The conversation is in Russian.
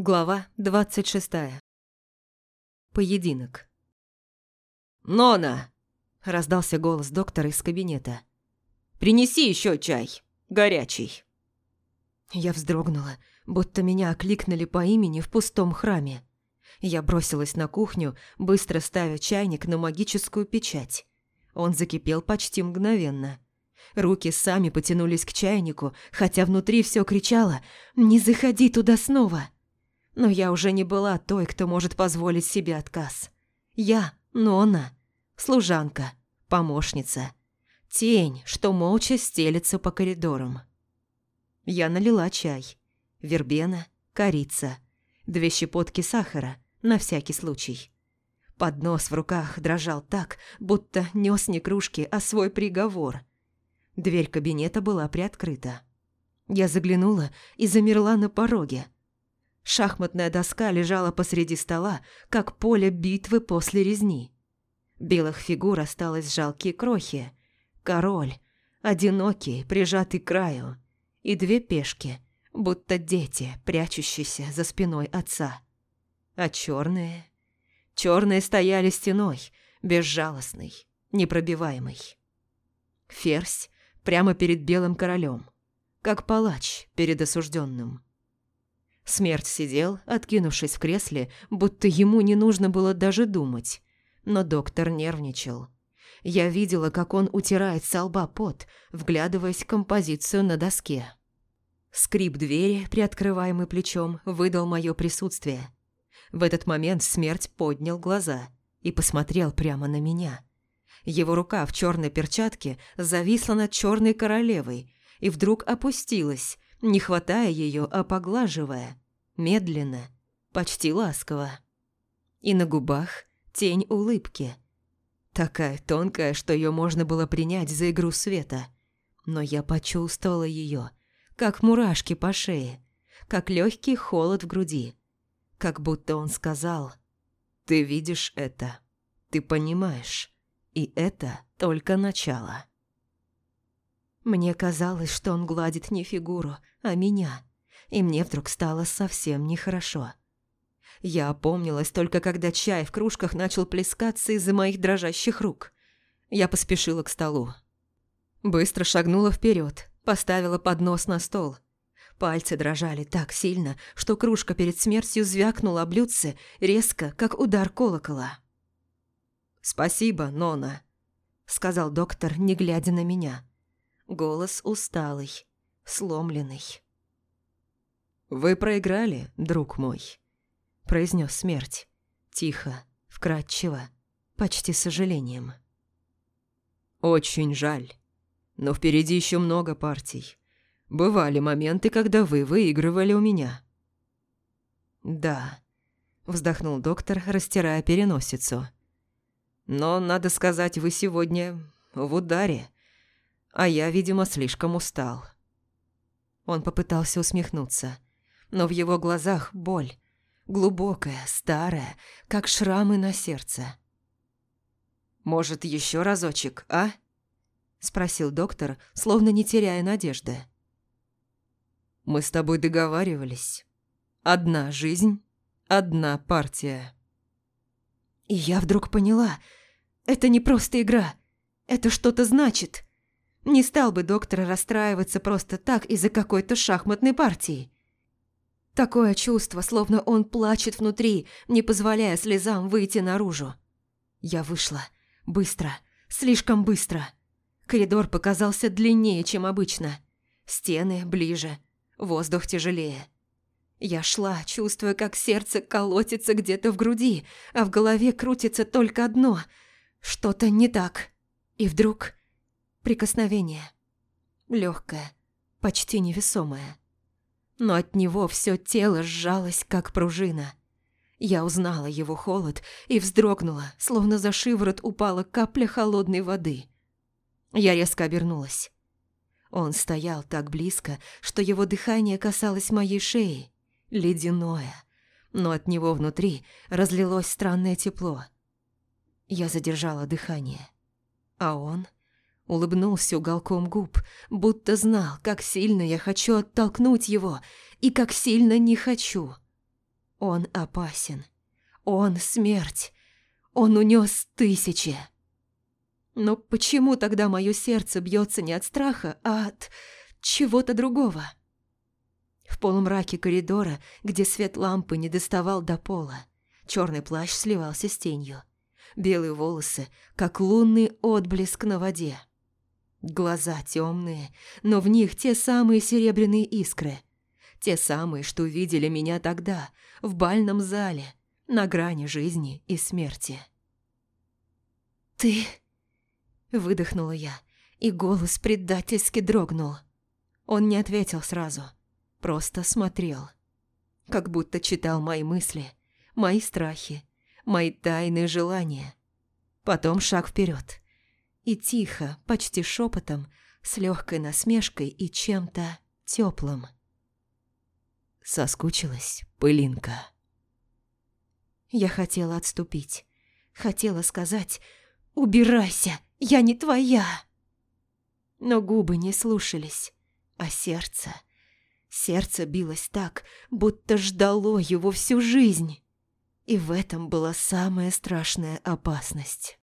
Глава 26. Поединок. «Нона!» – раздался голос доктора из кабинета. «Принеси еще чай. Горячий». Я вздрогнула, будто меня окликнули по имени в пустом храме. Я бросилась на кухню, быстро ставя чайник на магическую печать. Он закипел почти мгновенно. Руки сами потянулись к чайнику, хотя внутри все кричало «Не заходи туда снова!» Но я уже не была той, кто может позволить себе отказ. Я – Нона, служанка, помощница, тень, что молча стелется по коридорам. Я налила чай, вербена, корица, две щепотки сахара, на всякий случай. Поднос в руках дрожал так, будто нес не кружки, а свой приговор. Дверь кабинета была приоткрыта. Я заглянула и замерла на пороге – Шахматная доска лежала посреди стола, как поле битвы после резни. Белых фигур осталось жалкие крохи. Король, одинокий, прижатый к краю, и две пешки, будто дети, прячущиеся за спиной отца. А черные... Черные стояли стеной, безжалостный, непробиваемый. Ферзь прямо перед белым королем, как палач перед осужденным. Смерть сидел, откинувшись в кресле, будто ему не нужно было даже думать. Но доктор нервничал. Я видела, как он утирает со лба пот, вглядываясь в композицию на доске. Скрип двери, приоткрываемый плечом, выдал мое присутствие. В этот момент смерть поднял глаза и посмотрел прямо на меня. Его рука в черной перчатке зависла над черной королевой и вдруг опустилась, не хватая ее, а поглаживая, медленно, почти ласково. И на губах тень улыбки. Такая тонкая, что ее можно было принять за игру света. Но я почувствовала ее, как мурашки по шее, как легкий холод в груди. Как будто он сказал «Ты видишь это, ты понимаешь, и это только начало». Мне казалось, что он гладит не фигуру, а меня, и мне вдруг стало совсем нехорошо. Я опомнилась только когда чай в кружках начал плескаться из-за моих дрожащих рук. Я поспешила к столу. Быстро шагнула вперед, поставила поднос на стол. Пальцы дрожали так сильно, что кружка перед смертью звякнула блюдце резко, как удар колокола. «Спасибо, Нона», — сказал доктор, не глядя на меня. Голос усталый, сломленный. «Вы проиграли, друг мой», – произнес смерть. Тихо, вкрадчиво, почти с сожалением. «Очень жаль. Но впереди еще много партий. Бывали моменты, когда вы выигрывали у меня». «Да», – вздохнул доктор, растирая переносицу. «Но, надо сказать, вы сегодня в ударе а я, видимо, слишком устал. Он попытался усмехнуться, но в его глазах боль, глубокая, старая, как шрамы на сердце. «Может, еще разочек, а?» – спросил доктор, словно не теряя надежды. «Мы с тобой договаривались. Одна жизнь, одна партия». И я вдруг поняла, это не просто игра, это что-то значит – не стал бы доктор расстраиваться просто так из-за какой-то шахматной партии. Такое чувство, словно он плачет внутри, не позволяя слезам выйти наружу. Я вышла. Быстро. Слишком быстро. Коридор показался длиннее, чем обычно. Стены ближе. Воздух тяжелее. Я шла, чувствуя, как сердце колотится где-то в груди, а в голове крутится только одно. Что-то не так. И вдруг Прикосновение. Легкое, почти невесомое. Но от него все тело сжалось, как пружина. Я узнала его холод и вздрогнула, словно за шиворот упала капля холодной воды. Я резко обернулась. Он стоял так близко, что его дыхание касалось моей шеи, ледяное, но от него внутри разлилось странное тепло. Я задержала дыхание, а он Улыбнулся уголком губ, будто знал, как сильно я хочу оттолкнуть его и как сильно не хочу. Он опасен. Он смерть. Он унес тысячи. Но почему тогда мое сердце бьется не от страха, а от чего-то другого? В полумраке коридора, где свет лампы не доставал до пола, черный плащ сливался с тенью. Белые волосы, как лунный отблеск на воде. Глаза темные, но в них те самые серебряные искры. Те самые, что видели меня тогда, в бальном зале, на грани жизни и смерти. «Ты...» Выдохнула я, и голос предательски дрогнул. Он не ответил сразу, просто смотрел. Как будто читал мои мысли, мои страхи, мои тайные желания. Потом шаг вперед. И тихо, почти шепотом, с легкой насмешкой и чем-то теплым. Соскучилась пылинка. Я хотела отступить. Хотела сказать «Убирайся!» Я не твоя!» Но губы не слушались, а сердце... Сердце билось так, будто ждало его всю жизнь. И в этом была самая страшная опасность.